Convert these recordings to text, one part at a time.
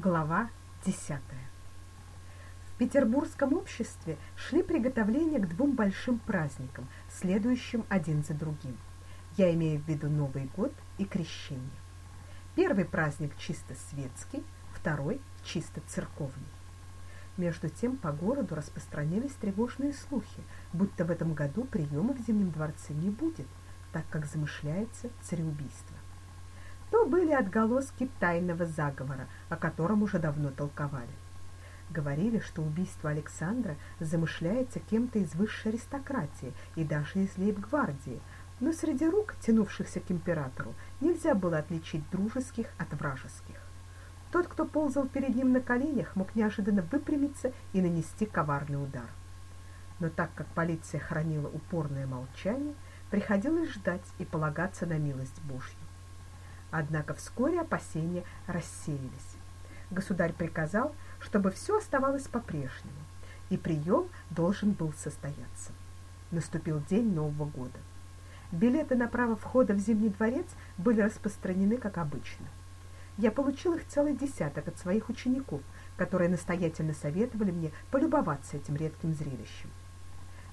Глава 10. В петербургском обществе шли приготовления к двум большим праздникам, следующим один за другим. Я имею в виду Новый год и крещение. Первый праздник чисто светский, второй чисто церковный. Между тем по городу распространились тревожные слухи, будто в этом году приема в Зимнем дворце не будет, так как замышляется цареубийство то были отголоски тайного заговора, о котором уже давно толковали. Говорили, что убийство Александра замышляется кем-то из высшей аристократии и даже из лейб-гвардии, но среди рук, тянувшихся к императору, нельзя было отличить дружеских от вражеских. Тот, кто ползал перед ним на коленях, мог неожиданно выпрямиться и нанести коварный удар. Но так как полиция хранила упорное молчание, приходилось ждать и полагаться на милость Божью. Однако вскоре опасения рассеялись. Государь приказал, чтобы все оставалось по-прежнему, и прием должен был состояться. Наступил день Нового года. Билеты на право входа в Зимний дворец были распространены, как обычно. Я получил их целый десяток от своих учеников, которые настоятельно советовали мне полюбоваться этим редким зрелищем.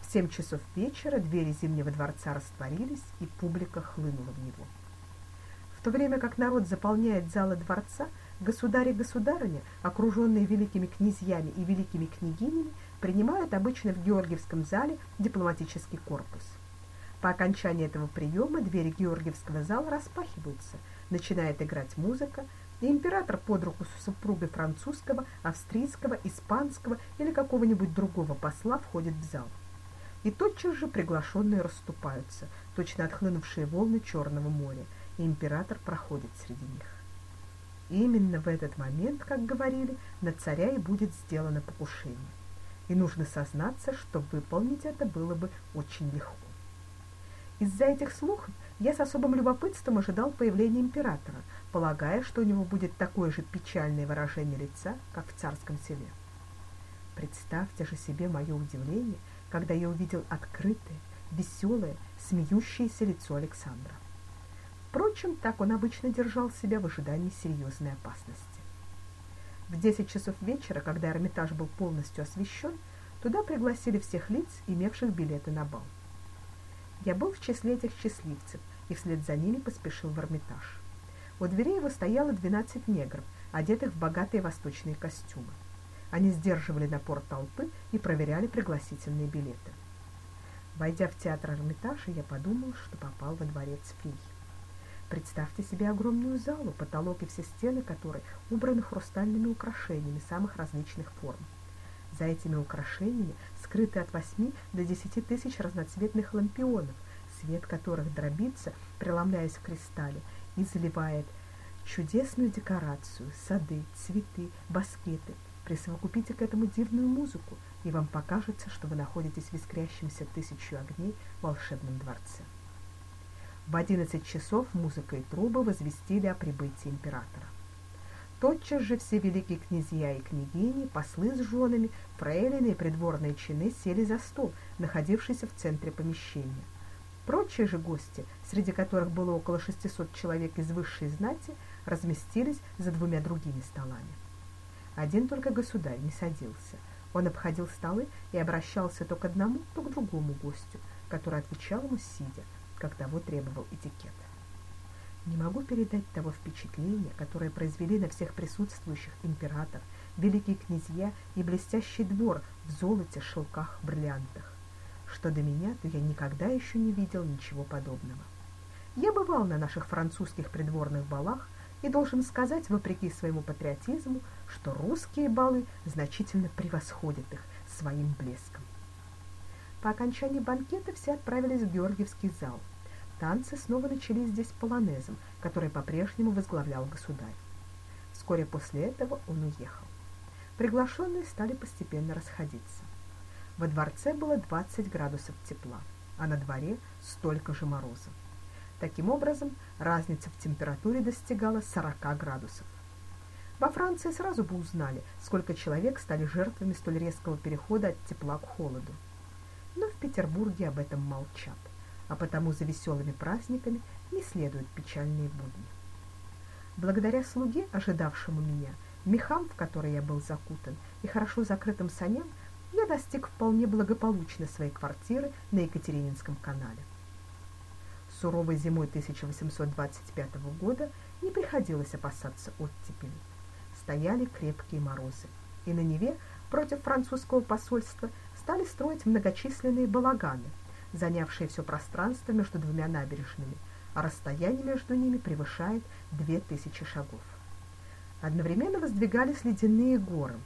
В семь часов вечера двери Зимнего дворца растворились, и публика хлынула в него. В то время как народ заполняет залы дворца, государь и государыня, окруженные великими князьями и великими княгинями, принимают обычно в Георгиевском зале дипломатический корпус. По окончании этого приема двери Георгиевского зала распахиваются, начинает играть музыка, и император под руку с супругой французского, австрийского, испанского или какого-нибудь другого посла входит в зал. И тотчас же приглашенные расступаются, точно отхлынувшие волны Черного моря, император проходит среди них. Именно в этот момент, как говорили, на царя и будет сделано покушение. И нужно сознаться, что выполнить это было бы очень легко. Из-за этих слухов я с особым любопытством ожидал появления императора, полагая, что у него будет такое же печальное выражение лица, как в царском селе. Представьте же себе мое удивление, когда я увидел открытое, веселое, смеющееся лицо Александра. Впрочем, так он обычно держал себя в ожидании серьезной опасности. В 10 часов вечера, когда Эрмитаж был полностью освещен, туда пригласили всех лиц, имевших билеты на бал. Я был в числе этих счастливцев и вслед за ними поспешил в Эрмитаж. У дверей его стояло 12 негров, одетых в богатые восточные костюмы. Они сдерживали напор толпы и проверяли пригласительные билеты. Войдя в театр Эрмитажа, я подумал, что попал во дворец Фрий. Представьте себе огромную залу, потолок и все стены которой убраны хрустальными украшениями самых различных форм. За этими украшениями скрыты от восьми до десяти тысяч разноцветных лампионов, свет которых дробится, преломляясь в кристалле, и заливает чудесную декорацию, сады, цветы, баскеты. Присовокупите к этому дивную музыку, и вам покажется, что вы находитесь в искрящемся тысячу огней волшебном дворце. В одиннадцать часов музыка и трубы возвестили о прибытии императора. Тотчас же все великие князья и княгини, послы с женами, фрейлины и придворные чины сели за стол, находившийся в центре помещения. Прочие же гости, среди которых было около 600 человек из высшей знати, разместились за двумя другими столами. Один только государь не садился. Он обходил столы и обращался то к одному, то к другому гостю, который отвечал ему сидя, как того требовал этикет. Не могу передать того впечатления, которое произвели на всех присутствующих император, великие князья и блестящий двор в золоте, шелках, бриллиантах. Что до меня, то я никогда еще не видел ничего подобного. Я бывал на наших французских придворных балах и должен сказать, вопреки своему патриотизму, что русские балы значительно превосходят их своим блеском. По окончании банкета все отправились в Георгиевский зал – Танцы снова начались здесь полонезом, который по-прежнему возглавлял государь. Вскоре после этого он уехал. Приглашенные стали постепенно расходиться. Во дворце было 20 градусов тепла, а на дворе столько же мороза. Таким образом, разница в температуре достигала 40 градусов. Во Франции сразу бы узнали, сколько человек стали жертвами столь резкого перехода от тепла к холоду. Но в Петербурге об этом молчат а потому за веселыми праздниками не следуют печальные будни. Благодаря слуге, ожидавшему меня, Мехам, в который я был закутан, и хорошо закрытым саням, я достиг вполне благополучно своей квартиры на Екатерининском канале. Суровой зимой 1825 года не приходилось опасаться оттепели. Стояли крепкие морозы, и на Неве против французского посольства стали строить многочисленные балаганы, занявшие все пространство между двумя набережными, а расстояние между ними превышает две тысячи шагов. Одновременно воздвигались ледяные горы.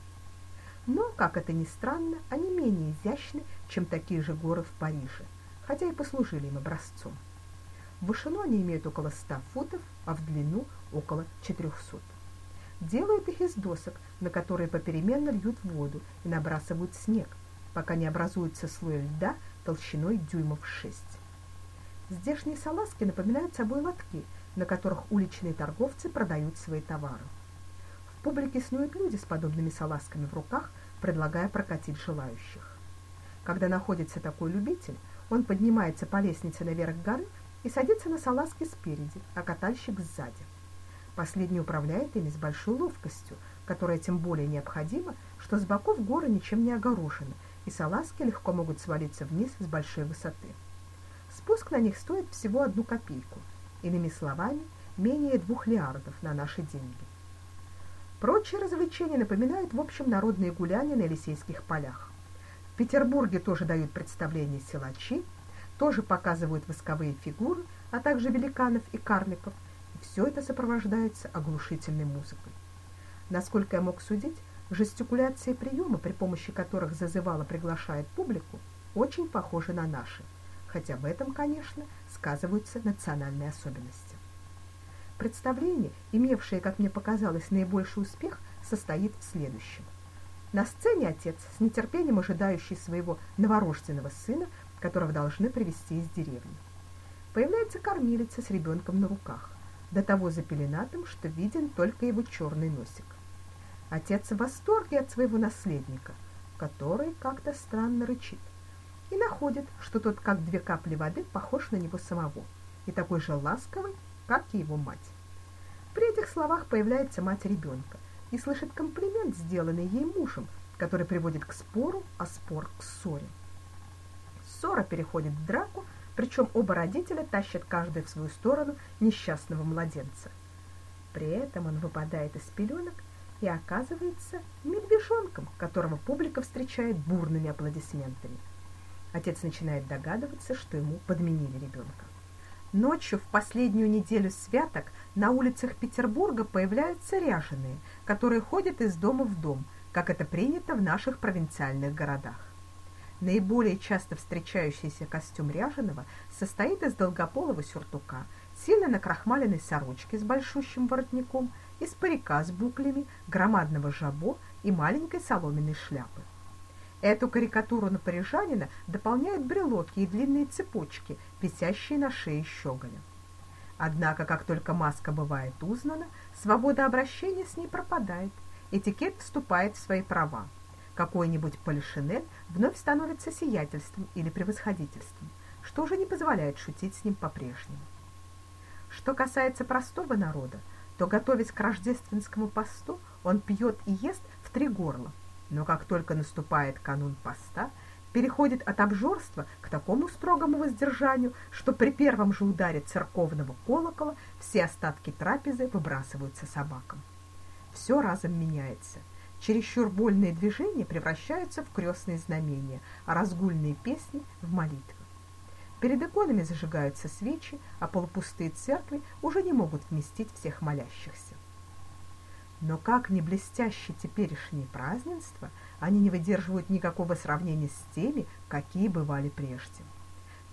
Но, как это ни странно, они менее изящны, чем такие же горы в Париже, хотя и послужили им образцом. В вышину они имеют около 100 футов, а в длину около 400. Делают их из досок, на которые попеременно льют воду и набрасывают снег, пока не образуется слой льда толщиной дюймов 6. Здешние салазки напоминают собой лотки, на которых уличные торговцы продают свои товары. В публике снуют люди с подобными салазками в руках, предлагая прокатить желающих. Когда находится такой любитель, он поднимается по лестнице наверх горы и садится на салазки спереди, а катальщик сзади. Последний управляет ими с большой ловкостью, которая тем более необходима, что с боков горы ничем не огорожены, и салазки легко могут свалиться вниз с большой высоты. Спуск на них стоит всего одну копейку, иными словами, менее двух лиардов на наши деньги. Прочие развлечения напоминают, в общем, народные гуляния на Елисейских полях. В Петербурге тоже дают представления силачи, тоже показывают восковые фигуры, а также великанов и карликов, и все это сопровождается оглушительной музыкой. Насколько я мог судить, жестикуляции и приемы, при помощи которых зазывало приглашает публику, очень похожи на наши – хотя в этом, конечно, сказываются национальные особенности. Представление, имевшее, как мне показалось, наибольший успех, состоит в следующем. На сцене отец, с нетерпением ожидающий своего новорожденного сына, которого должны привезти из деревни. Появляется кормилица с ребенком на руках, до того запеленатым, что виден только его черный носик. Отец в восторге от своего наследника, который как-то странно рычит и находит, что тот, как две капли воды, похож на него самого и такой же ласковый, как и его мать. При этих словах появляется мать ребенка и слышит комплимент, сделанный ей мужем, который приводит к спору, а спор к ссоре. Ссора переходит в драку, причем оба родителя тащат каждый в свою сторону несчастного младенца. При этом он выпадает из пеленок и оказывается медвежонком, которого публика встречает бурными аплодисментами. Отец начинает догадываться, что ему подменили ребенка. Ночью в последнюю неделю святок на улицах Петербурга появляются ряженые, которые ходят из дома в дом, как это принято в наших провинциальных городах. Наиболее часто встречающийся костюм ряженого состоит из долгополого сюртука, сильно накрахмаленной сорочки с большущим воротником, из парика с буклями, громадного жабо и маленькой соломенной шляпы. Эту карикатуру на парижанина дополняют брелоки и длинные цепочки, висящие на шее щеголя. Однако, как только маска бывает узнана, свобода обращения с ней пропадает, этикет вступает в свои права. Какой-нибудь полишинель вновь становится сиятельством или превосходительством, что уже не позволяет шутить с ним по-прежнему. Что касается простого народа, то, готовясь к рождественскому посту, он пьет и ест в три горла – но как только наступает канун поста, переходит от обжорства к такому строгому воздержанию, что при первом же ударе церковного колокола все остатки трапезы выбрасываются собакам. Все разом меняется. Чересчур больные движения превращаются в крестные знамения, а разгульные песни — в молитвы. Перед иконами зажигаются свечи, а полупустые церкви уже не могут вместить всех молящихся. Но как не блестящие теперешние празднества, они не выдерживают никакого сравнения с теми, какие бывали прежде.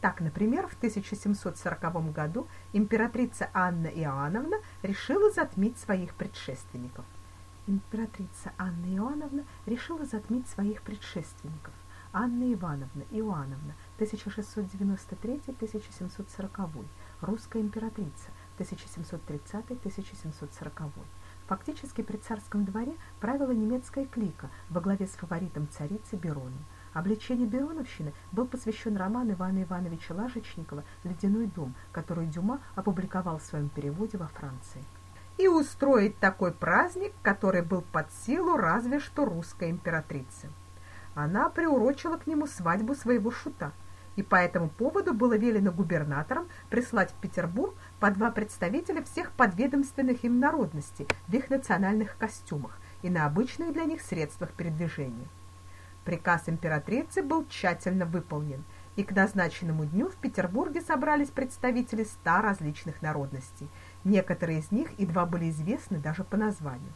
Так, например, в 1740 году императрица Анна Иоанновна решила затмить своих предшественников. Императрица Анна Иоанновна решила затмить своих предшественников. Анна Ивановна Иоанновна, 1693-1740, русская императрица, 1730-1740. Фактически при царском дворе правила немецкая клика во главе с фаворитом царицы Бероном. Обличение Бероновщины был посвящен роман Ивана Ивановича Лажечникова «Ледяной дом», который Дюма опубликовал в своем переводе во Франции. и устроить такой праздник, который был под силу разве что русской императрице. Она приурочила к нему свадьбу своего шута, и по этому поводу было велено губернаторам прислать в Петербург по два представителя всех подведомственных им народностей в их национальных костюмах и на обычных для них средствах передвижения. Приказ императрицы был тщательно выполнен, и к назначенному дню в Петербурге собрались представители ста различных народностей. Некоторые из них едва были известны даже по названию.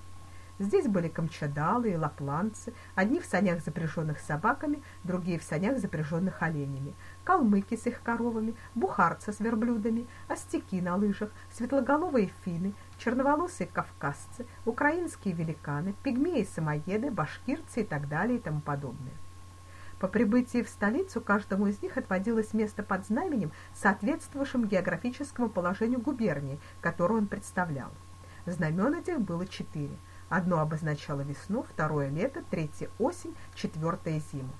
Здесь были камчадалы и лапланцы, одни в санях, запряженных собаками, другие в санях, запряженных оленями, калмыки с их коровами, бухарцы с верблюдами, остяки на лыжах, светлоголовые финны, черноволосые кавказцы, украинские великаны, пигмеи-самоеды, башкирцы и так далее и тому подобное. По прибытии в столицу каждому из них отводилось место под знаменем, соответствовавшим географическому положению губернии, которую он представлял. Знамен этих было четыре – Одно обозначало весну, второе лето, третье осень, четвертое зиму.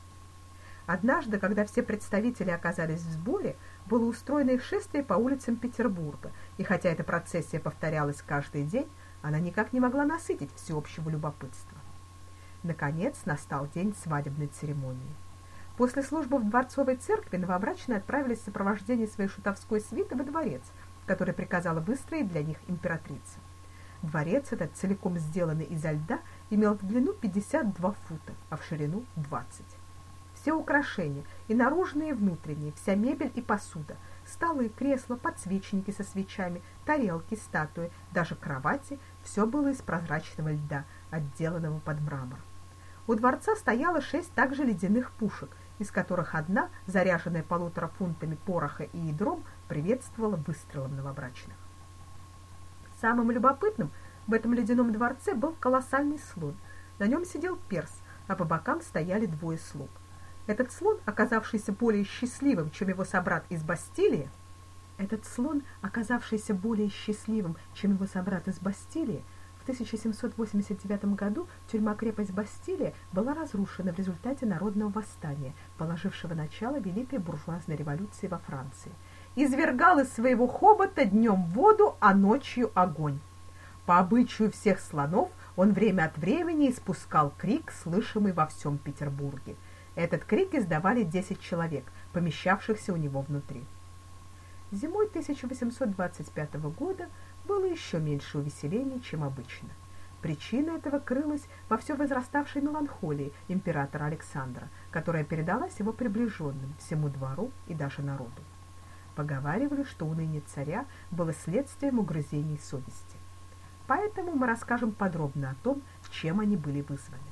Однажды, когда все представители оказались в сборе, было устроено шествие по улицам Петербурга, и хотя эта процессия повторялась каждый день, она никак не могла насытить всеобщего любопытства. Наконец настал день свадебной церемонии. После службы в дворцовой церкви новобрачные отправились в сопровождении своей шутовской свиты во дворец, который приказала выстроить для них императрица. Дворец этот, целиком сделанный изо льда, имел в длину 52 фута, а в ширину 20. Все украшения, и наружные, и внутренние, вся мебель и посуда, столы, кресла, подсвечники со свечами, тарелки, статуи, даже кровати, все было из прозрачного льда, отделанного под мрамор. У дворца стояло шесть также ледяных пушек, из которых одна, заряженная полутора фунтами пороха и ядром, приветствовала выстрелом новобрачных. Самым любопытным в этом ледяном дворце был колоссальный слон. На нем сидел перс, а по бокам стояли двое слуг. Этот слон, оказавшийся более счастливым, чем его собрат из Бастилии, этот слон, оказавшийся более счастливым, чем его собрат из Бастилии, в 1789 году тюрьма-крепость Бастилия была разрушена в результате народного восстания, положившего начало великой буржуазной революции во Франции – извергал из своего хобота днем воду, а ночью огонь. По обычаю всех слонов он время от времени испускал крик, слышимый во всем Петербурге. Этот крик издавали 10 человек, помещавшихся у него внутри. Зимой 1825 года было еще меньше увеселений, чем обычно. Причина этого крылась во все возраставшей меланхолии императора Александра, которая передалась его приближенным, всему двору и даже народу. Поговаривали, что уныние царя было следствием угрызений совести. Поэтому мы расскажем подробно о том, чем они были вызваны.